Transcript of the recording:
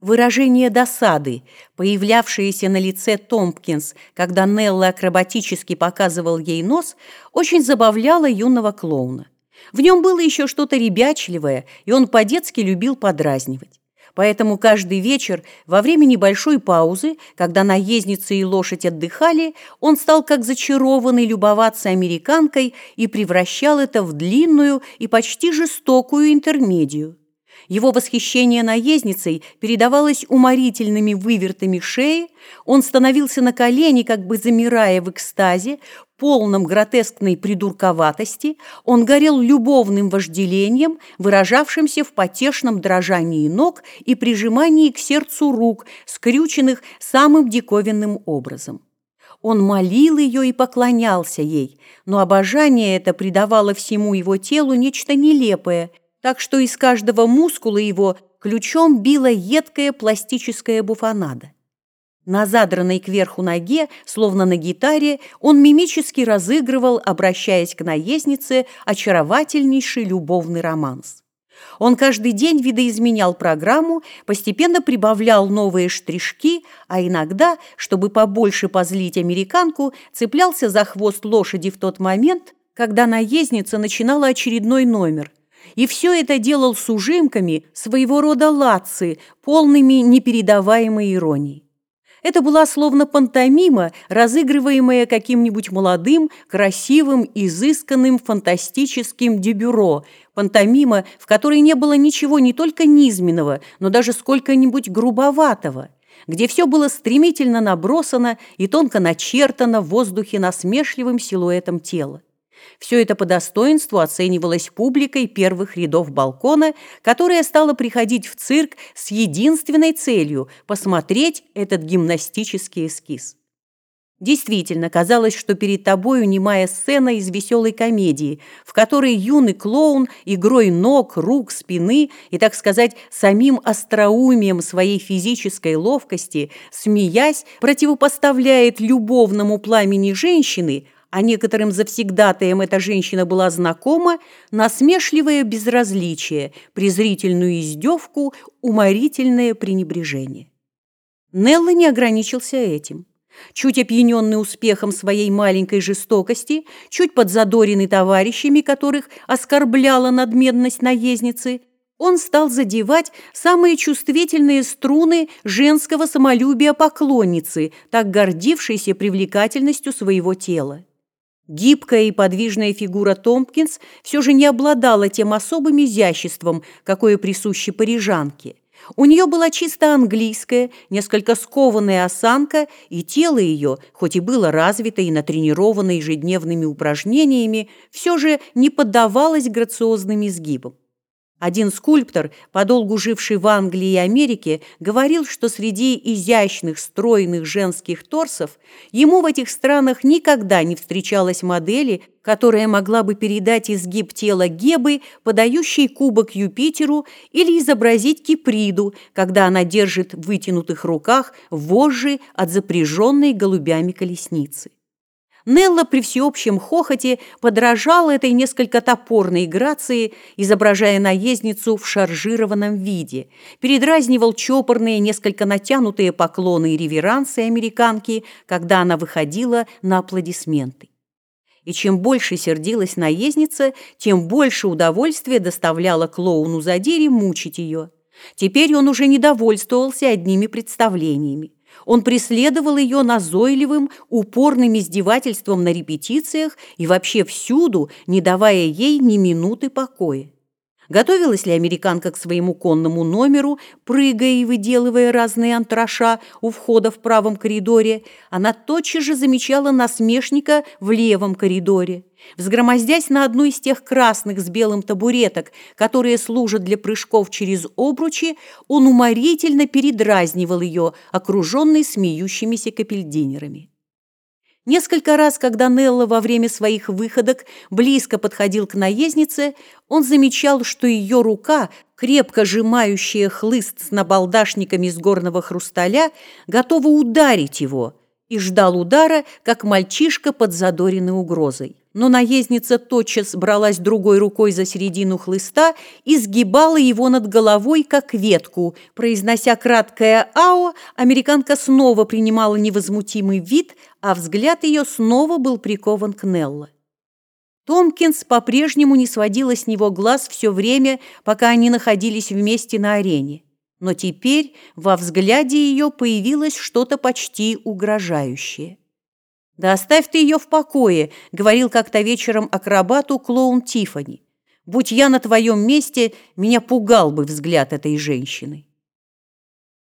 Выражение досады, появлявшееся на лице Томпкинс, когда Нелла акробатически показывал ей нос, очень забавляло юного клоуна. В нем было еще что-то ребячливое, и он по-детски любил подразнивать. Поэтому каждый вечер, во время небольшой паузы, когда наездница и лошадь отдыхали, он стал как зачарованный любоваться американкой и превращал это в длинную и почти жестокую интермедию. Его восхищение наездницей передавалось уморительными вывертами шеи, он становился на колени, как бы замирая в экстазе, полном гротескной придурковатости, он горел любовным вожделением, выражавшимся в потешном дрожании ног и прижимании к сердцу рук, скрюченных самым диковинным образом. Он молил ее и поклонялся ей, но обожание это придавало всему его телу нечто нелепое, так что из каждого мускула его ключом била едкая пластическая буфонада. На задранной кверху ноге, словно на гитаре, он мимически разыгрывал, обращаясь к наезднице, очаровательнейший любовный романс. Он каждый день видоизменял программу, постепенно прибавлял новые штришки, а иногда, чтобы побольше позлить американку, цеплялся за хвост лошади в тот момент, когда наездница начинала очередной номер – и все это делал с ужимками своего рода лацы, полными непередаваемой иронии. Это была словно пантомима, разыгрываемая каким-нибудь молодым, красивым, изысканным, фантастическим дебюро, пантомима, в которой не было ничего не только низменного, но даже сколько-нибудь грубоватого, где все было стремительно набросано и тонко начертано в воздухе насмешливым силуэтом тела. Все это по достоинству оценивалось публикой первых рядов балкона, которая стала приходить в цирк с единственной целью – посмотреть этот гимнастический эскиз. Действительно, казалось, что перед тобою немая сцена из веселой комедии, в которой юный клоун игрой ног, рук, спины и, так сказать, самим остроумием своей физической ловкости, смеясь, противопоставляет любовному пламени женщины – а некоторым завсегдатаям эта женщина была знакома, насмешливое безразличие, презрительную издевку, уморительное пренебрежение. Нелла не ограничился этим. Чуть опьяненный успехом своей маленькой жестокости, чуть подзадоренный товарищами, которых оскорбляла надменность наездницы, он стал задевать самые чувствительные струны женского самолюбия поклонницы, так гордившейся привлекательностью своего тела. Гибкая и подвижная фигура Томпкинс все же не обладала тем особым изяществом, какое присуще парижанке. У нее была чисто английская, несколько скованная осанка, и тело ее, хоть и было развито и натренировано ежедневными упражнениями, все же не поддавалось грациозным изгибам. Один скульптор, подолгу живший в Англии и Америке, говорил, что среди изящных, стройных женских торсов ему в этих странах никогда не встречалась модели, которая могла бы передать изгиб тела Гебы, подающей кубок Юпитеру, или изобразить Киприду, когда она держит в вытянутых руках вожжи от запряженной голубями колесницы. Нелла при всеобщем хохоте подражала этой несколько топорной грации, изображая наездницу в шаржированном виде, передразнивал чопорные, несколько натянутые поклоны и реверансы американки, когда она выходила на аплодисменты. И чем больше сердилась наездница, тем больше удовольствия доставляла клоуну Задире мучить ее. Теперь он уже не довольствовался одними представлениями. Он преследовал ее назойливым, упорным издевательством на репетициях и вообще всюду, не давая ей ни минуты покоя. Готовилась ли американка к своему конному номеру, прыгая и выделывая разные антраша у входа в правом коридоре, она тотчас же замечала насмешника в левом коридоре. Взгромоздясь на одну из тех красных с белым табуреток, которые служат для прыжков через обручи, он уморительно передразнивал ее, окруженный смеющимися капельдинерами. Несколько раз, когда Нелла во время своих выходок близко подходил к наезднице, он замечал, что ее рука, крепко сжимающая хлыст с набалдашниками из горного хрусталя, готова ударить его, и ждал удара, как мальчишка под задоренной угрозой. Но наездница тотчас бралась другой рукой за середину хлыста и сгибала его над головой, как ветку. Произнося краткое «ао», американка снова принимала невозмутимый вид, а взгляд ее снова был прикован к Нелло. Томпкинс по-прежнему не сводила с него глаз все время, пока они находились вместе на арене. Но теперь во взгляде ее появилось что-то почти угрожающее. «Да оставь ты ее в покое», — говорил как-то вечером акробату клоун Тифани. «Будь я на твоем месте, меня пугал бы взгляд этой женщины».